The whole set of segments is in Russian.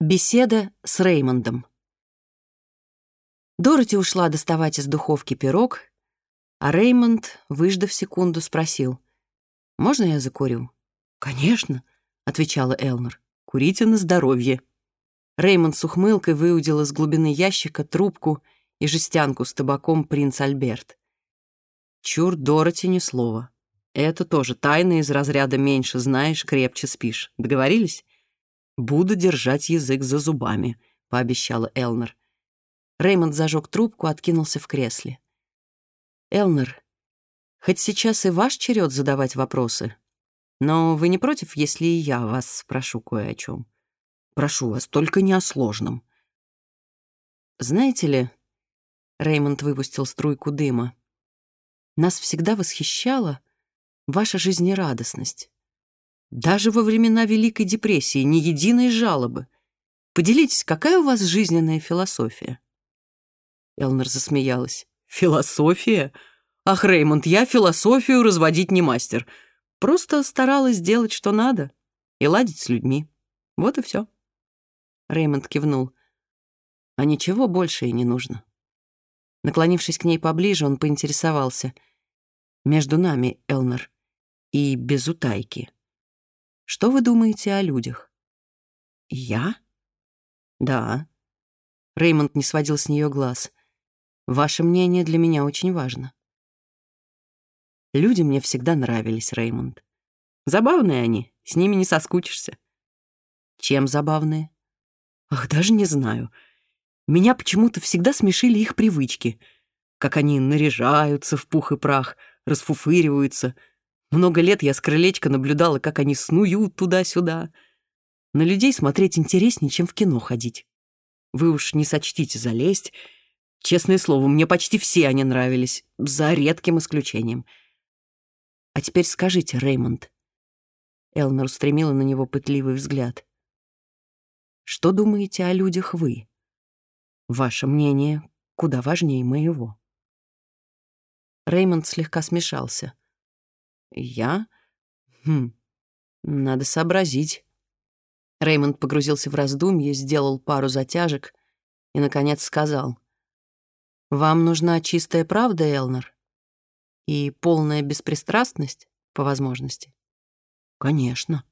Беседа с Реймондом. Дороти ушла доставать из духовки пирог, а Реймонд, выждав секунду, спросил. «Можно я закурю?» «Конечно», — отвечала Элмор. «Курите на здоровье». Реймонд с ухмылкой выудил из глубины ящика трубку и жестянку с табаком принц Альберт. Чур Дороти ни слова. Это тоже тайна из разряда «меньше знаешь, крепче спишь». Договорились? «Буду держать язык за зубами», — пообещала Элнер. Реймонд зажег трубку, откинулся в кресле. «Элнер, хоть сейчас и ваш черед задавать вопросы, но вы не против, если и я вас спрошу кое о чем? Прошу вас, только не о сложном». «Знаете ли...» — Реймонд выпустил струйку дыма. «Нас всегда восхищала ваша жизнерадостность. Даже во времена Великой депрессии ни единой жалобы. Поделитесь, какая у вас жизненная философия?» Элнер засмеялась. «Философия? Ах, Реймонд, я философию разводить не мастер. Просто старалась делать, что надо, и ладить с людьми. Вот и все». Реймонд кивнул. «А ничего больше и не нужно». Наклонившись к ней поближе, он поинтересовался. «Между нами, Элнер, и без утайки». Что вы думаете о людях? Я? Да. Реймонд не сводил с нее глаз. Ваше мнение для меня очень важно. Люди мне всегда нравились, Реймонд. Забавные они, с ними не соскучишься. Чем забавные? Ах, даже не знаю. Меня почему-то всегда смешили их привычки. Как они наряжаются в пух и прах, расфуфыриваются — много лет я с крылечка наблюдала, как они снуют туда-сюда. На людей смотреть интереснее, чем в кино ходить. Вы уж не сочтите залезть. Честное слово, мне почти все они нравились, за редким исключением. А теперь скажите, Реймонд. Элнер устремила на него пытливый взгляд. Что думаете о людях вы? Ваше мнение куда важнее моего. Реймонд слегка смешался — «Я? Хм, надо сообразить». Реймонд погрузился в раздумье, сделал пару затяжек и, наконец, сказал. «Вам нужна чистая правда, Элнер? И полная беспристрастность, по возможности?» «Конечно».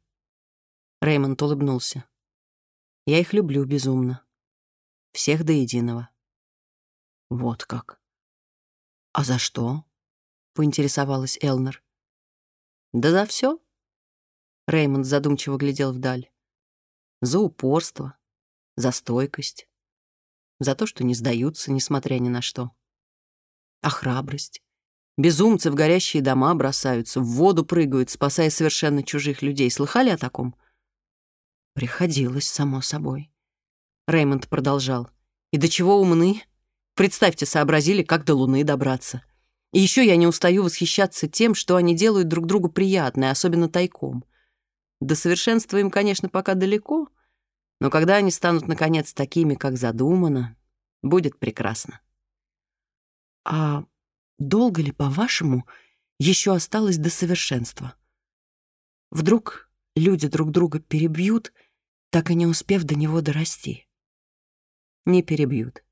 Реймонд улыбнулся. «Я их люблю безумно. Всех до единого». «Вот как». «А за что?» — поинтересовалась Элнер. «Да за все?» Реймонд задумчиво глядел вдаль. «За упорство, за стойкость, за то, что не сдаются, несмотря ни на что. А храбрость? Безумцы в горящие дома бросаются, в воду прыгают, спасая совершенно чужих людей. Слыхали о таком?» Приходилось, само собой. Реймонд продолжал. «И до чего умны? Представьте, сообразили, как до Луны добраться». И еще я не устаю восхищаться тем, что они делают друг другу приятное, особенно тайком. До совершенства им, конечно, пока далеко, но когда они станут, наконец, такими, как задумано, будет прекрасно. А долго ли, по-вашему, еще осталось до совершенства? Вдруг люди друг друга перебьют, так и не успев до него дорасти? Не перебьют.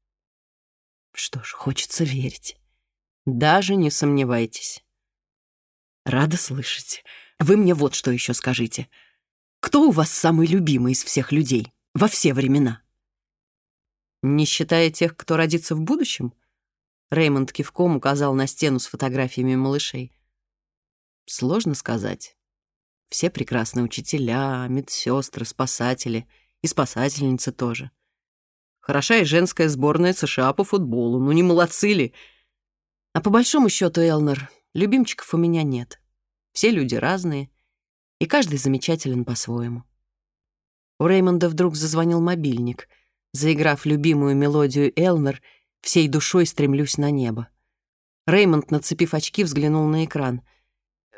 Что ж, хочется верить. Даже не сомневайтесь. Рада слышать. Вы мне вот что еще скажите. Кто у вас самый любимый из всех людей во все времена? Не считая тех, кто родится в будущем? Реймонд кивком указал на стену с фотографиями малышей. Сложно сказать. Все прекрасные учителя, медсестры, спасатели и спасательницы тоже. Хорошая женская сборная США по футболу. Ну не молодцы ли? А по большому счету, Элнер, любимчиков у меня нет. Все люди разные, и каждый замечателен по-своему. У Реймонда вдруг зазвонил мобильник. Заиграв любимую мелодию Элнер, всей душой стремлюсь на небо. Реймонд, нацепив очки, взглянул на экран.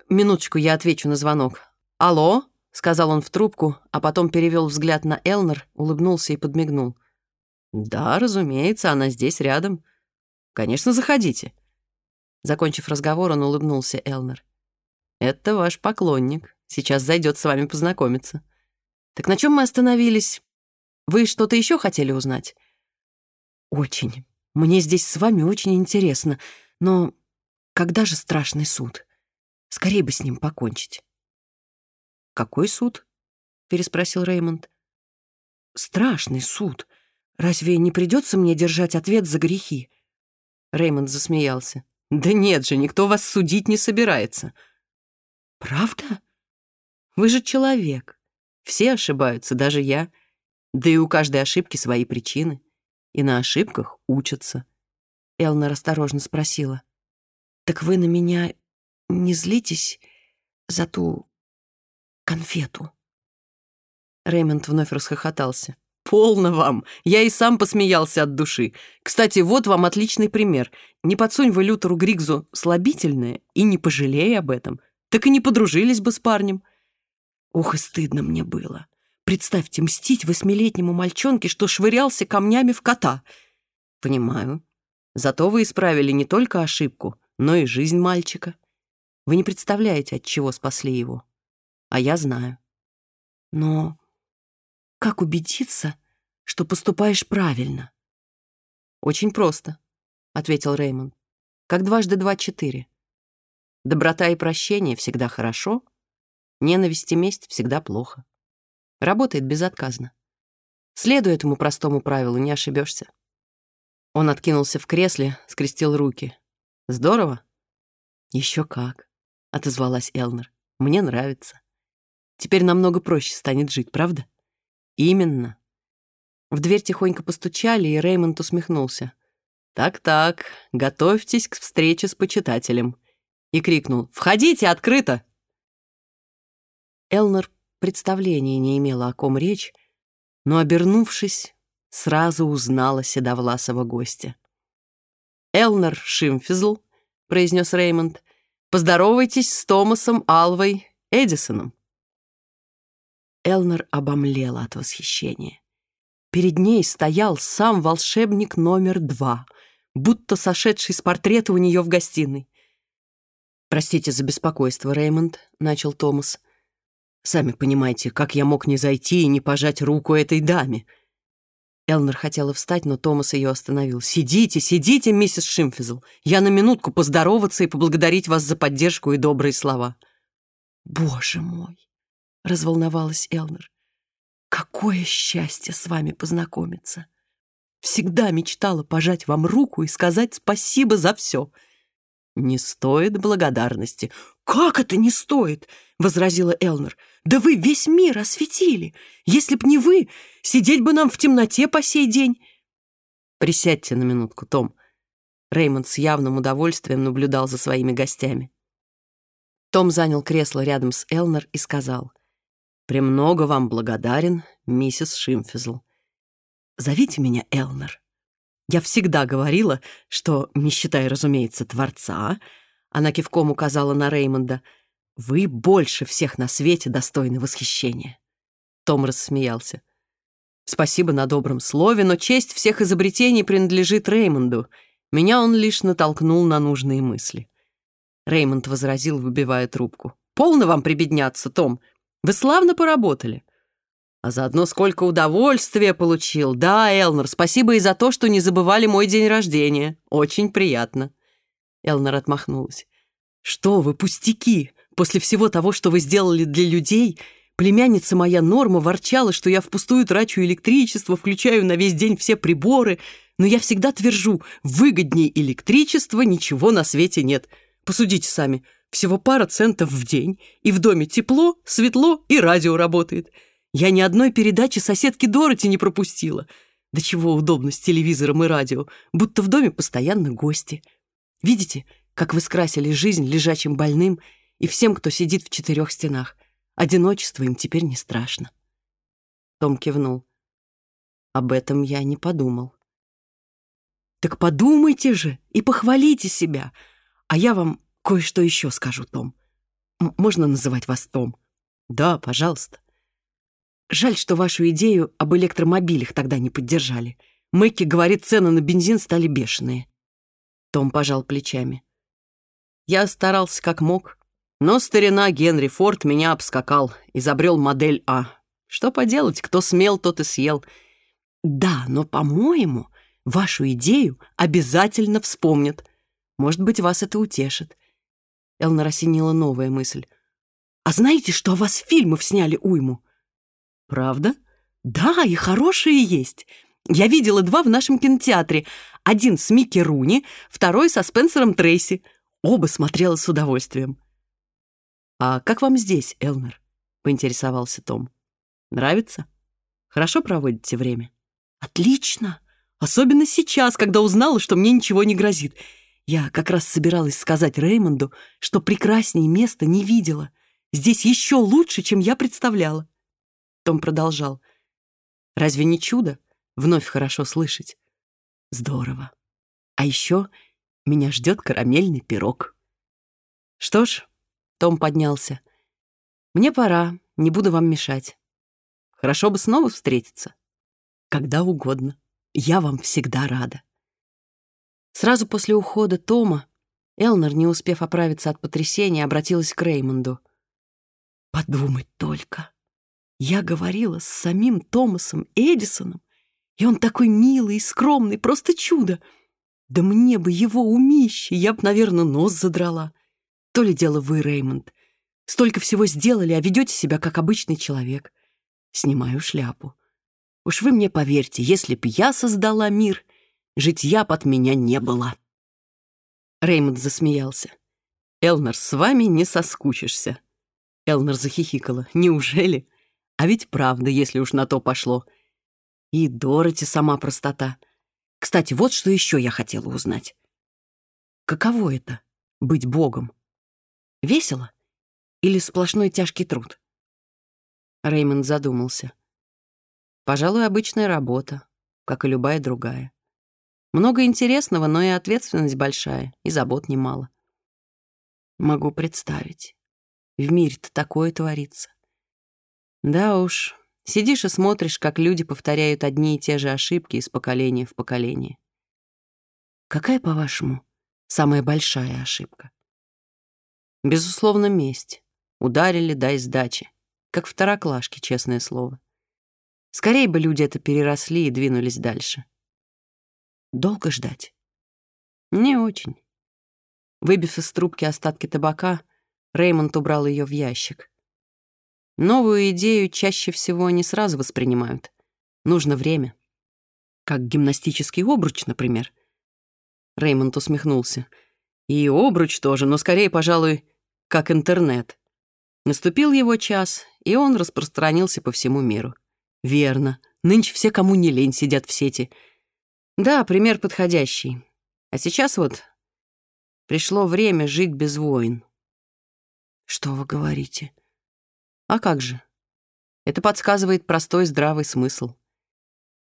«Минуточку, я отвечу на звонок». «Алло?» — сказал он в трубку, а потом перевел взгляд на Элнер, улыбнулся и подмигнул. «Да, разумеется, она здесь рядом. Конечно, заходите». Закончив разговор, он улыбнулся Элнер. «Это ваш поклонник. Сейчас зайдет с вами познакомиться». «Так на чем мы остановились?» Вы что-то еще хотели узнать?» «Очень. Мне здесь с вами очень интересно. Но когда же страшный суд? Скорее бы с ним покончить». «Какой суд?» — переспросил Реймонд. «Страшный суд. Разве не придется мне держать ответ за грехи?» Реймонд засмеялся. Да нет же, никто вас судить не собирается. Правда? Вы же человек. Все ошибаются, даже я. Да и у каждой ошибки свои причины. И на ошибках учатся. Элнер осторожно спросила. «Так вы на меня не злитесь за ту конфету?» Реймонд вновь расхохотался. «Полно вам! Я и сам посмеялся от души. Кстати, вот вам отличный пример. Не подсунь вы Лютеру Григзу слабительное и не пожалей об этом. Так и не подружились бы с парнем». Ох, и стыдно мне было. Представьте, мстить восьмилетнему мальчонке, что швырялся камнями в кота. Понимаю. Зато вы исправили не только ошибку, но и жизнь мальчика. Вы не представляете, от чего спасли его. А я знаю. Но как убедиться, что поступаешь правильно? Очень просто, ответил Реймонд. Как дважды два четыре. Доброта и прощение всегда хорошо, ненависть и месть всегда плохо. Работает безотказно. Следуя этому простому правилу, не ошибешься. Он откинулся в кресле, скрестил руки. «Здорово?» Еще как», — отозвалась Элнер. «Мне нравится. Теперь намного проще станет жить, правда?» «Именно». В дверь тихонько постучали, и Реймонд усмехнулся. «Так-так, готовьтесь к встрече с почитателем». И крикнул «Входите, открыто!» Элнер представления не имела, о ком речь, но, обернувшись, сразу узнала седовласого гостя. «Элнер Шимфизл», — произнес Реймонд, — «поздоровайтесь с Томасом Алвой Эдисоном». Элнер обомлела от восхищения. Перед ней стоял сам волшебник номер два, будто сошедший с портрета у нее в гостиной. «Простите за беспокойство, Реймонд», — начал Томас. «Сами понимаете, как я мог не зайти и не пожать руку этой даме?» Элнер хотела встать, но Томас ее остановил. «Сидите, сидите, миссис Шимфизл. Я на минутку поздороваться и поблагодарить вас за поддержку и добрые слова». «Боже мой!» разволновалась Элнер. «Какое счастье с вами познакомиться! Всегда мечтала пожать вам руку и сказать спасибо за все». «Не стоит благодарности». «Как это не стоит?» — возразила Элнер. «Да вы весь мир осветили! Если б не вы, сидеть бы нам в темноте по сей день!» «Присядьте на минутку, Том». Реймонд с явным удовольствием наблюдал за своими гостями. Том занял кресло рядом с Элнер и сказал — «Премного вам благодарен, миссис Шимфизл. Зовите меня Элнер. Я всегда говорила, что, не считая, разумеется, Творца, она кивком указала на Реймонда, вы больше всех на свете достойны восхищения». Том рассмеялся. «Спасибо на добром слове, но честь всех изобретений принадлежит Реймонду. Меня он лишь натолкнул на нужные мысли». Реймонд возразил, выбивая трубку. «Полно вам прибедняться, Том. Вы славно поработали. А заодно сколько удовольствия получил. Да, Элнер, спасибо и за то, что не забывали мой день рождения. Очень приятно. Элнер отмахнулась. Что вы, пустяки! После всего того, что вы сделали для людей, племянница моя Норма ворчала, что я впустую трачу электричество, включаю на весь день все приборы. Но я всегда твержу, выгодней электричества ничего на свете нет. Посудите сами всего пара центов в день, и в доме тепло, светло и радио работает. Я ни одной передачи соседки Дороти не пропустила. До чего удобно с телевизором и радио, будто в доме постоянно гости. Видите, как вы скрасили жизнь лежачим больным и всем, кто сидит в четырех стенах. Одиночество им теперь не страшно. Том кивнул. Об этом я не подумал. Так подумайте же и похвалите себя. А я вам Кое-что еще скажу, Том. М можно называть вас Том? Да, пожалуйста. Жаль, что вашу идею об электромобилях тогда не поддержали. Мэкки говорит, цены на бензин стали бешеные. Том пожал плечами. Я старался как мог, но старина Генри Форд меня обскакал, изобрел модель А. Что поделать, кто смел, тот и съел. Да, но, по-моему, вашу идею обязательно вспомнят. Может быть, вас это утешит. Элнер осенила новая мысль. «А знаете, что о вас фильмов сняли уйму?» «Правда?» «Да, и хорошие есть. Я видела два в нашем кинотеатре. Один с Микки Руни, второй со Спенсером Трейси. Оба смотрела с удовольствием». «А как вам здесь, Элнер?» — поинтересовался Том. «Нравится? Хорошо проводите время?» «Отлично! Особенно сейчас, когда узнала, что мне ничего не грозит. Я как раз собиралась сказать Реймонду, что прекраснее места не видела. Здесь еще лучше, чем я представляла. Том продолжал. Разве не чудо вновь хорошо слышать? Здорово. А еще меня ждет карамельный пирог. Что ж, Том поднялся. Мне пора, не буду вам мешать. Хорошо бы снова встретиться. Когда угодно. Я вам всегда рада. Сразу после ухода Тома Элнер, не успев оправиться от потрясения, обратилась к Реймонду. «Подумать только! Я говорила с самим Томасом Эдисоном, и он такой милый и скромный, просто чудо! Да мне бы его умище, я б, наверное, нос задрала. То ли дело вы, Реймонд. Столько всего сделали, а ведете себя как обычный человек. Снимаю шляпу. Уж вы мне поверьте, если б я создала мир — житья под меня не было. Реймонд засмеялся. Элнер, с вами не соскучишься. Элнер захихикала. Неужели? А ведь правда, если уж на то пошло. И Дороти сама простота. Кстати, вот что еще я хотела узнать. Каково это — быть богом? Весело? Или сплошной тяжкий труд? Реймонд задумался. Пожалуй, обычная работа, как и любая другая. Много интересного, но и ответственность большая, и забот немало. Могу представить. В мире-то такое творится. Да уж, сидишь и смотришь, как люди повторяют одни и те же ошибки из поколения в поколение. Какая, по-вашему, самая большая ошибка? Безусловно, месть. Ударили, дай сдачи. Как второклашки, честное слово. Скорее бы люди это переросли и двинулись дальше. Долго ждать? Не очень. Выбив из трубки остатки табака, Реймонд убрал ее в ящик. Новую идею чаще всего не сразу воспринимают. Нужно время. Как гимнастический обруч, например. Реймонд усмехнулся. И обруч тоже, но скорее, пожалуй, как интернет. Наступил его час, и он распространился по всему миру. Верно. Нынче все, кому не лень, сидят в сети — Да, пример подходящий. А сейчас вот пришло время жить без войн. Что вы говорите? А как же? Это подсказывает простой здравый смысл.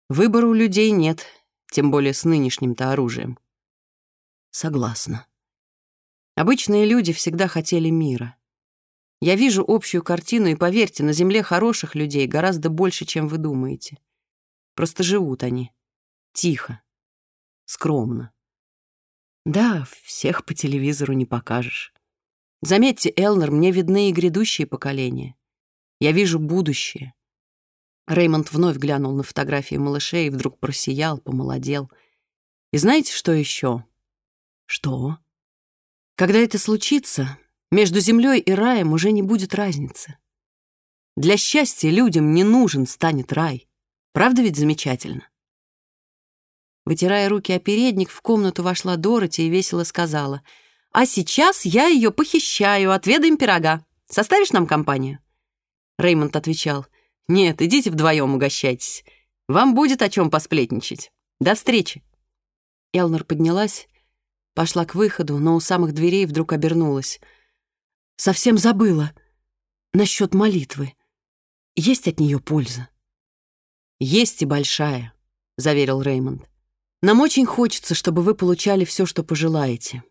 Выбора у людей нет, тем более с нынешним-то оружием. Согласна. Обычные люди всегда хотели мира. Я вижу общую картину, и поверьте, на Земле хороших людей гораздо больше, чем вы думаете. Просто живут они. Тихо. Скромно. Да, всех по телевизору не покажешь. Заметьте, Элнер, мне видны и грядущие поколения. Я вижу будущее. Реймонд вновь глянул на фотографии малышей и вдруг просиял, помолодел. И знаете, что еще? Что? Когда это случится, между землей и раем уже не будет разницы. Для счастья людям не нужен станет рай. Правда ведь замечательно? Вытирая руки о передник, в комнату вошла Дороти и весело сказала. «А сейчас я ее похищаю, отведаем пирога. Составишь нам компанию?» Реймонд отвечал. «Нет, идите вдвоем угощайтесь. Вам будет о чем посплетничать. До встречи!» Элнер поднялась, пошла к выходу, но у самых дверей вдруг обернулась. «Совсем забыла. Насчет молитвы. Есть от нее польза?» «Есть и большая», — заверил Реймонд. Нам очень хочется, чтобы вы получали все, что пожелаете.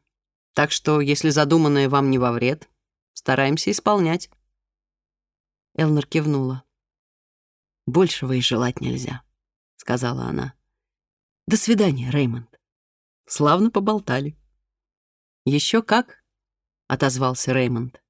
Так что, если задуманное вам не во вред, стараемся исполнять. Элнер кивнула. «Большего и желать нельзя», — сказала она. «До свидания, Реймонд». Славно поболтали. «Еще как?» — отозвался Реймонд.